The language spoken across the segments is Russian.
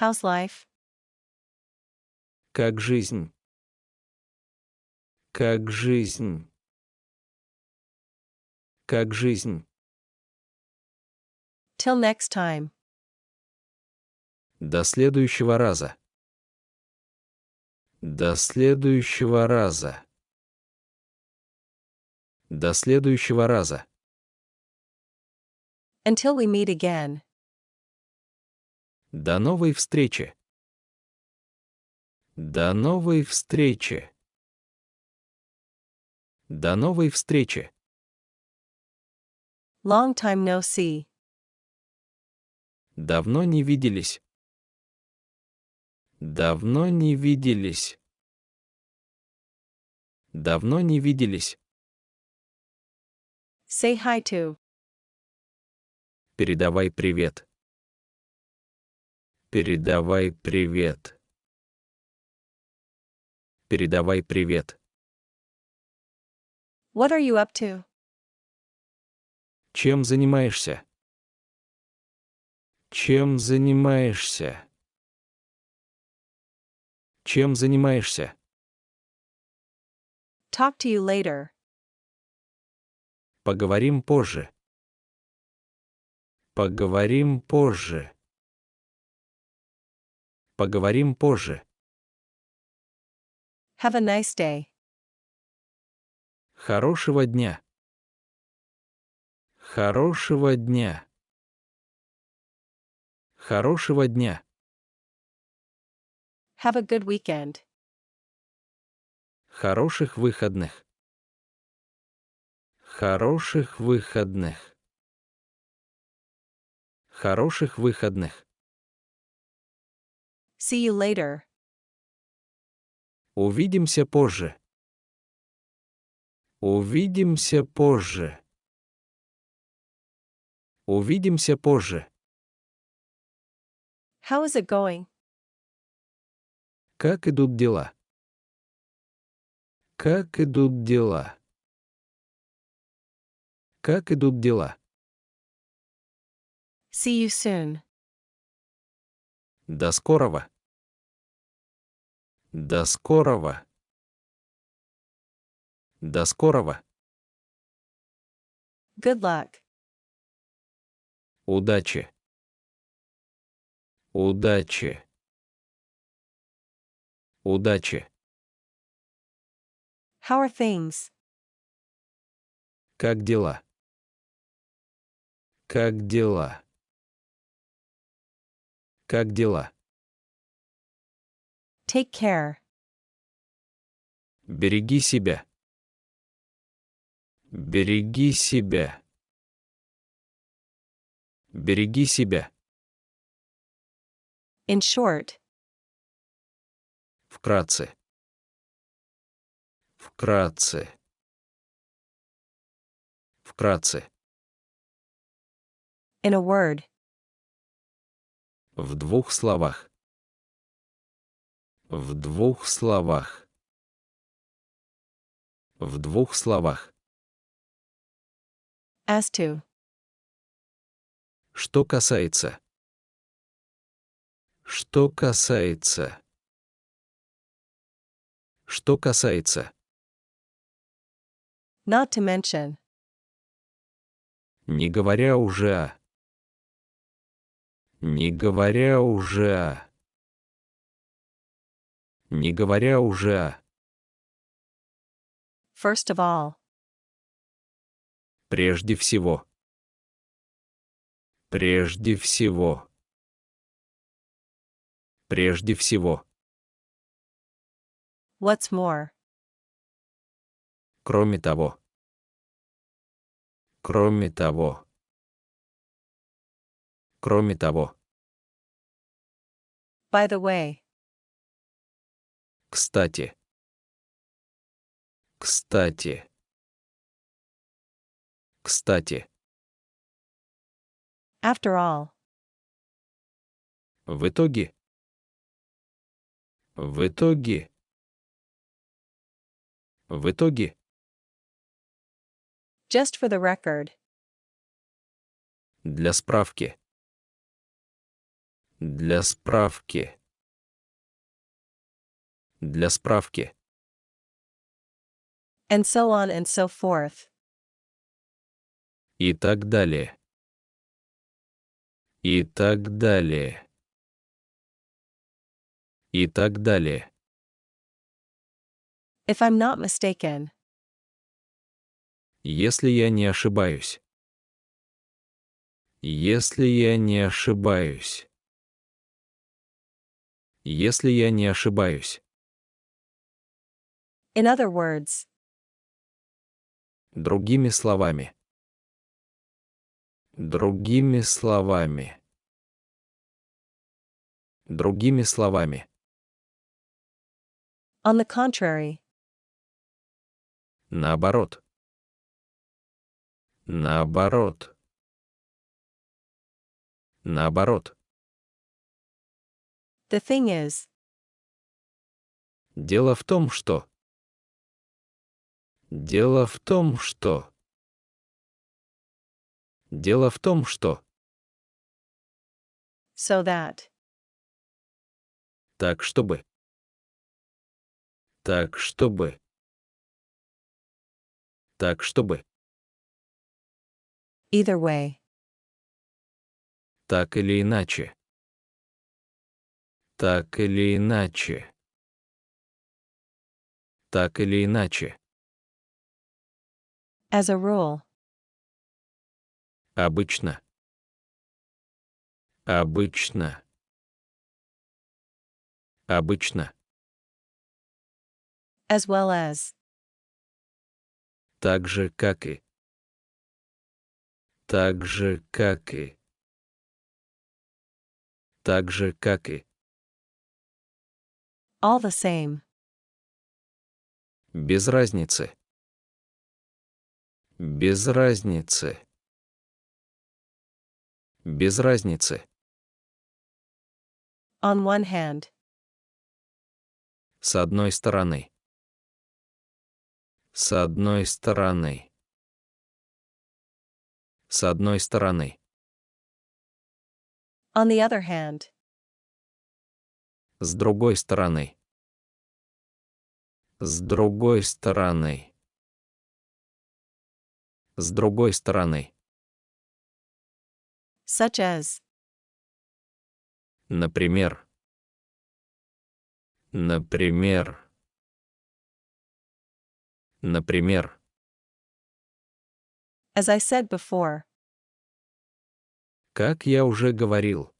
How's life? Как жизнь? Как жизнь? Как жизнь? Till next time. До следующего раза. До следующего раза. До следующего раза. Until we meet again. До новой встречи. До новой встречи. До новой встречи. Long time no see. Давно не виделись. Давно не виделись. Давно не виделись. Say hi to. Передавай привет. Передавай привет. Передавай привет. What are you up to? Чем занимаешься? Чем занимаешься? Чем занимаешься? Talk to you later. Поговорим позже. Поговорим позже. Поговорим позже. Have a nice day. Хорошего дня. Хорошего дня. Хорошего дня. Have a good weekend. Хороших выходных. Хороших выходных. Хороших выходных. See you later. Увидимся позже. Увидимся позже. Увидимся позже. How is it going? Как идут дела? Как идут дела? Как идут дела? See you soon. До скорого. До скорого. До скорого. Good luck. Удачи. Удачи. Удачи. How are things? Как дела? Как дела? Как дела? Take care. Береги себя. Береги себя. Береги себя. In short. Вкратце. Вкратце. Вкратце. In a word. В двух словах. В двух словах. В двух словах. As to. Что касается. Что касается. Что касается. Not to mention. Не говоря уже о. Не говоря уже о. Не говоря уже о. First of all. Прежде всего. Прежде всего. Прежде всего. What's more? Кроме того. Кроме того. Кроме того. By the way. Кстати. Кстати. Кстати. After all. В итоге. В итоге. В итоге. Just for the record. Для справки. Для справки. Для справки. And so on and so forth. И так далее. И так далее. И так далее. If I'm not mistaken. Если я не ошибаюсь. Если я не ошибаюсь. Если я не ошибаюсь. In other words. Другими словами. Другими словами. Другими словами. On the contrary. Наоборот. Наоборот. Наоборот. The thing is. Дело в том, что... Дело в том, что... Дело в том, что... So that. Так, чтобы... Так, чтобы... Так, чтобы... Either way. Так или иначе. Так или иначе. Так или иначе. As a rule. Обычно. Обычно. Обычно. As well as. Так же, как и. Так же, как и. Так же, как и. All the same. Без разницы. Без разницы. Без разницы. On one hand. С одной стороны. С одной стороны. С одной стороны. On the other hand. С другой стороны. С другой стороны. С другой стороны. Such as. Например. Например. Например. As I said before. Как я уже говорил.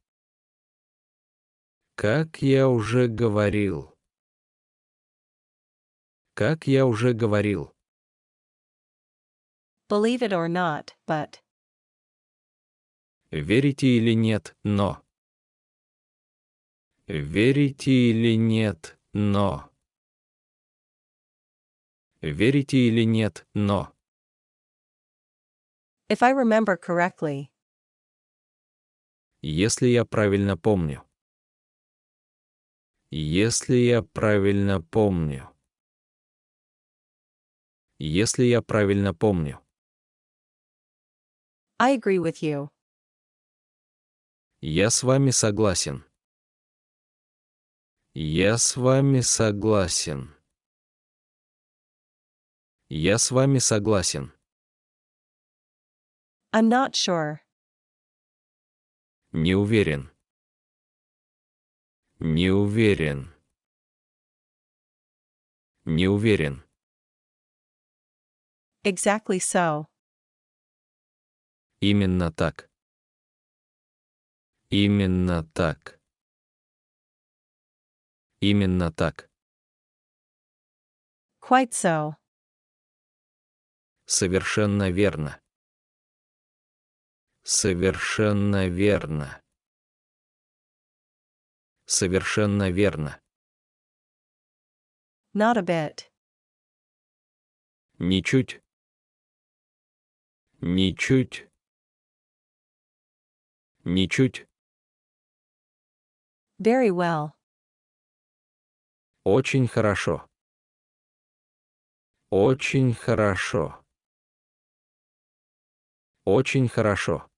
Как я уже говорил. Как я уже говорил. Believe it or not, but. Верите или нет, но. Верите или нет, но. Верите или нет, но. If I remember correctly. Если я правильно помню. Если я правильно помню. Если я правильно помню. I agree with you. Я с вами согласен. Я с вами согласен. Я с вами согласен. I'm not sure. Не уверен. Не уверен. Не уверен. Exactly so. Именно так. Именно так. Именно так. Quite so. Совершенно верно. Совершенно верно. Совершенно верно. Not a bit. Ничуть. Ничуть. Ничуть. Very well. Очень хорошо. Очень хорошо. Очень хорошо.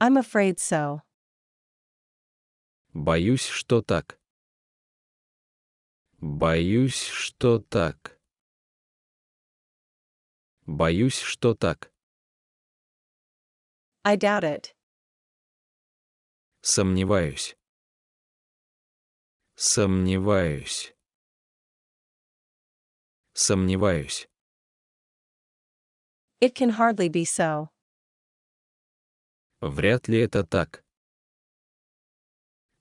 I'm afraid so. Боюсь, что так. Боюсь, что так. Боюсь, что так. I doubt it. Сомневаюсь. Сомневаюсь. Сомневаюсь. It can hardly be so. Вряд ли это так.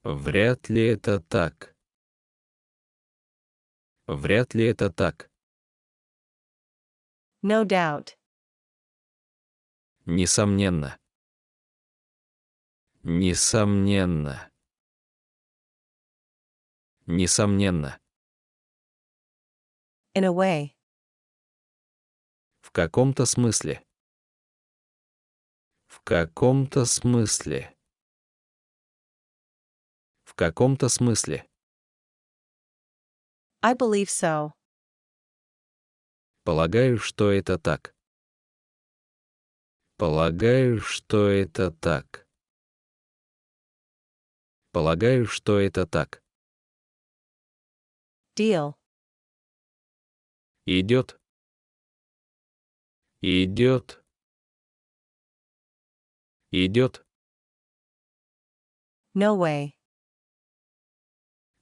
Вряд ли это так. Вряд ли это так. No doubt. Несомненно. Несомненно. Несомненно. In a way. В каком-то смысле. В каком-то смысле. В каком-то смысле. I believe so. Полагаю, что это так. Полагаю, что это так. Полагаю, что это так. Deal. Идет. Идет. Идет. No way.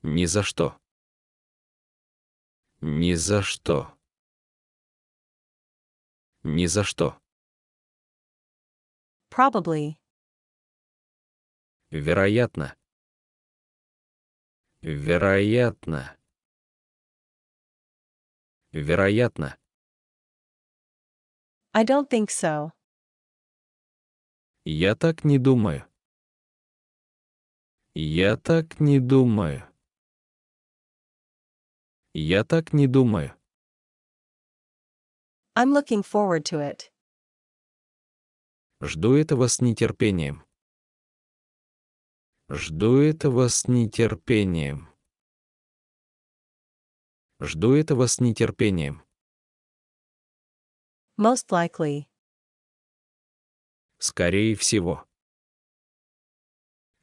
Ни за что. Ни за что. Ни за что. Probably. Вероятно. Вероятно. Вероятно. I don't think so. Я так не думаю. Я так не думаю. Я так не думаю. I'm looking forward to it. Жду этого с нетерпением. Жду этого с нетерпением. Жду этого с нетерпением. Most likely. Скорее всего.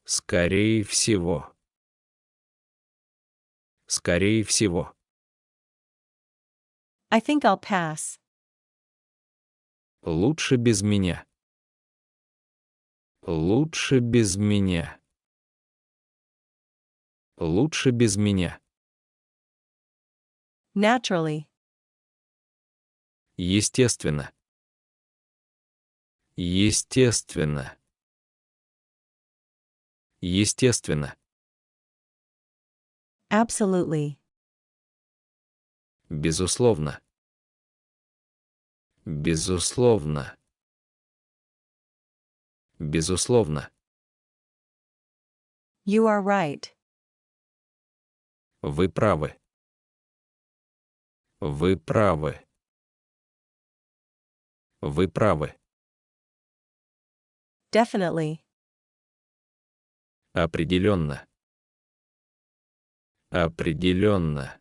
Скорее всего. Скорее всего. I think I'll pass. Лучше без меня. Лучше без меня. Лучше без меня. Naturally. Естественно. Естественно. Естественно. Absolutely. Безусловно. Безусловно. Безусловно. You are right. Вы правы. Вы правы. Вы правы. Definitely. Определенно. Определенно.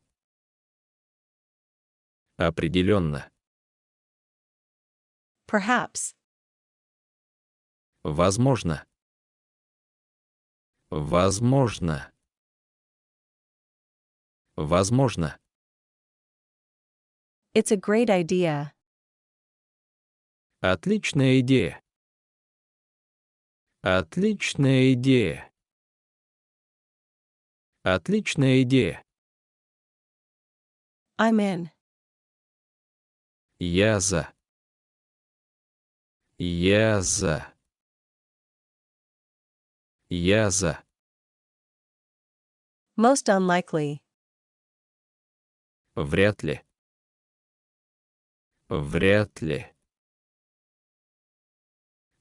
Определенно. Perhaps. Возможно. Возможно. Возможно. It's a great idea. Отличная идея. Отличная идея. Отличная идея. I'm in. Я за. Я за. Я за. Most unlikely. Вряд ли. Вряд ли.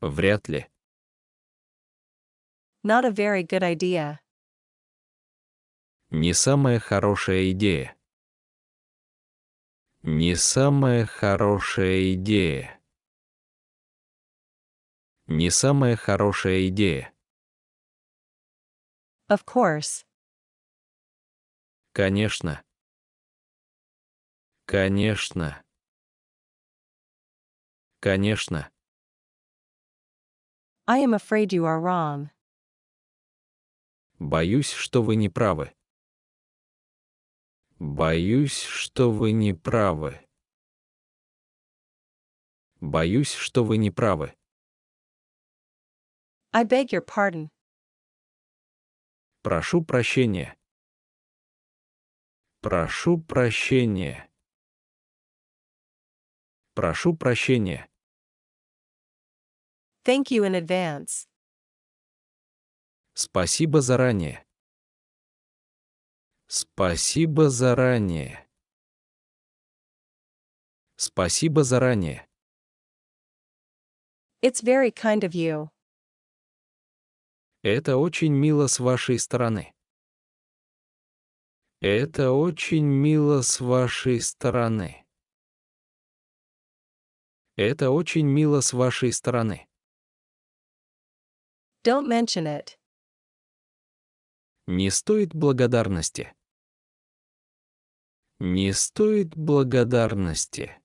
Вряд ли. Not a very good idea. Не самая хорошая идея. Не самая хорошая идея. Не самая хорошая идея. Of course. Конечно. Конечно. Конечно. I am afraid you are wrong. Боюсь, что вы не правы. Боюсь, что вы не правы. Боюсь, что вы не правы. I beg your pardon. Прошу прощения. Прошу прощения. Прошу прощения. Thank you in advance. Спасибо заранее. Спасибо заранее. Спасибо заранее. It's very kind of you. Это очень мило с вашей стороны. Это очень мило с вашей стороны. Это очень мило с вашей стороны. Don't mention it. Не стоит благодарности. Не стоит благодарности.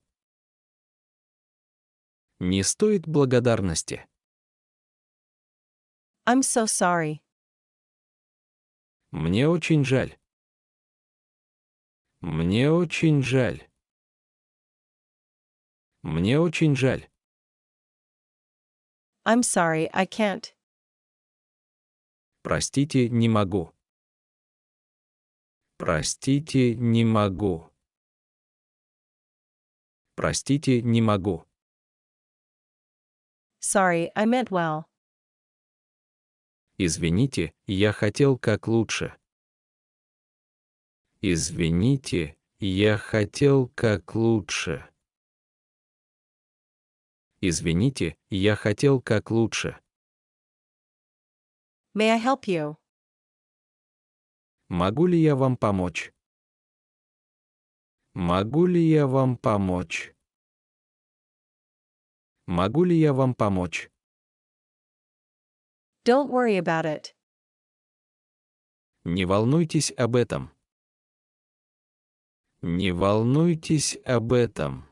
Не стоит благодарности. I'm so sorry. Мне очень жаль. Мне очень жаль. Мне очень жаль. I'm sorry, I can't. Простите, не могу. Простите, не могу. Простите, не могу. Sorry, I meant well. Извините, я хотел как лучше. Извините, я хотел как лучше. Извините, я хотел как лучше. May I help you? Могу ли я вам помочь? Могу ли я вам помочь? Могу ли я вам помочь? Don't worry about it. Не волнуйтесь об этом. Не волнуйтесь об этом.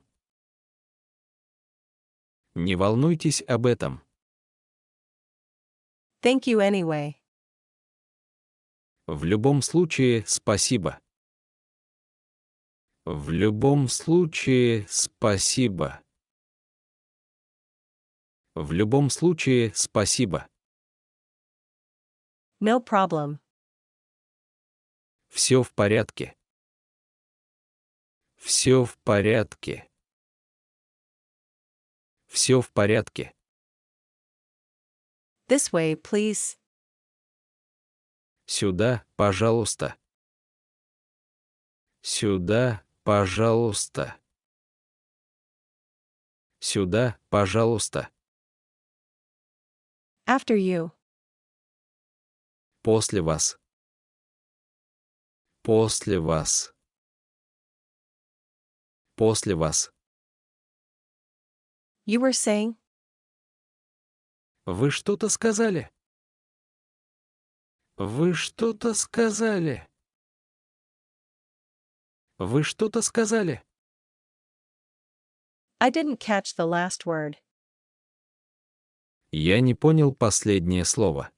Не волнуйтесь об этом. Thank you anyway. В любом случае, спасибо. В любом случае, спасибо. В любом случае, спасибо. No problem. Все в порядке. Все в порядке. Все в порядке. This way, please. Сюда, пожалуйста. Сюда, пожалуйста. Сюда, пожалуйста. After you. После вас. После вас. После вас. You were saying? Вы что-то сказали? Вы что-то сказали? Вы что-то сказали? I didn't catch the last word. Я не понял последнее слово.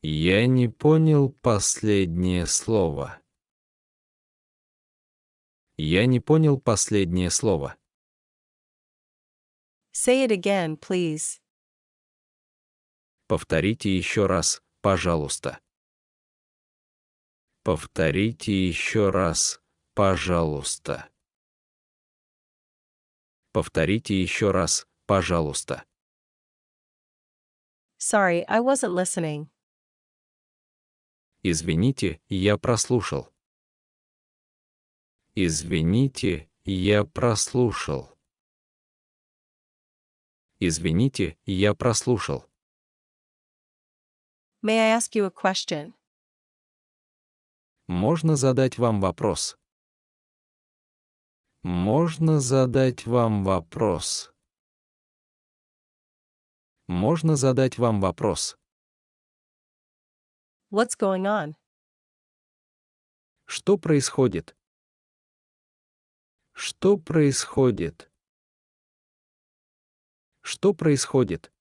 Я не понял последнее слово. Я не понял последнее слово. Say it again, please. Повторите еще раз, пожалуйста. Повторите еще раз, пожалуйста. Повторите еще раз, пожалуйста. Sorry, I wasn't listening. Извините, я прослушал. Извините, я прослушал. Извините, я прослушал. May I ask you a question? Можно задать вам вопрос? Можно задать вам вопрос? Можно задать вам вопрос? What's going on? Что происходит? Что происходит? Что происходит?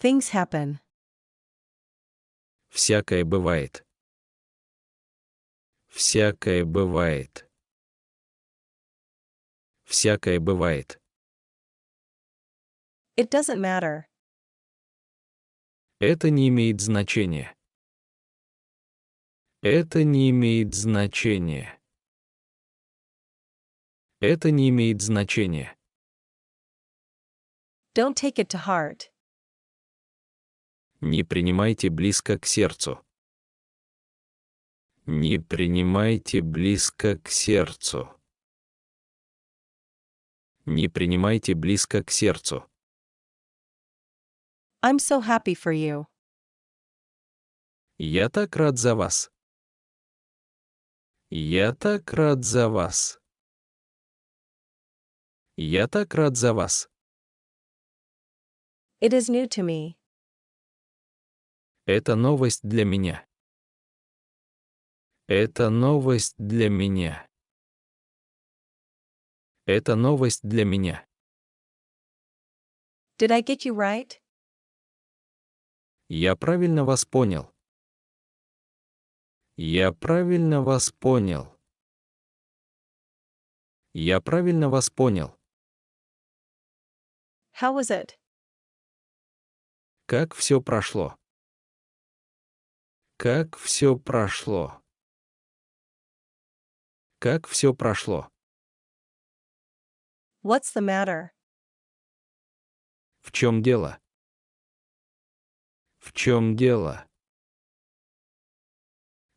Things happen. Всякое бывает. Всякое бывает. Всякое бывает. It doesn't matter. Это не имеет значения. Это не имеет значения. Это не имеет значения. Don't take it to heart. Не принимайте близко к сердцу. Не принимайте близко к сердцу. Не принимайте близко к сердцу. I'm so happy for you. Я так рад за вас. Я так рад за вас. Я так рад за вас. It is new to me. Это новость для меня. Это новость для меня. Это новость для меня. Did I get you right? Я правильно вас понял. Я правильно вас понял. Я правильно вас понял. How was it? Как все прошло? Как все прошло? Как все прошло? What's the matter? В чем дело? В чем дело?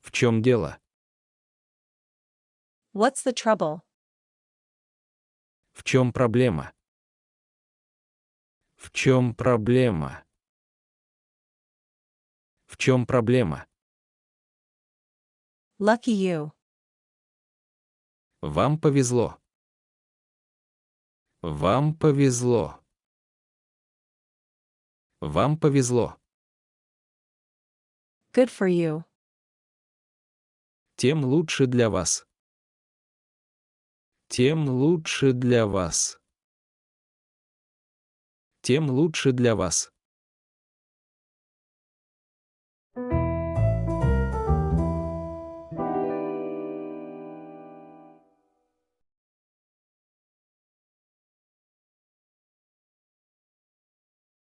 В чем дело? What's the trouble? В чем проблема? В чем проблема? В чем проблема? Lucky you. Вам повезло. Вам повезло. Вам повезло. Good for you. Тем лучше для вас. Тем лучше для вас. Тем лучше для вас.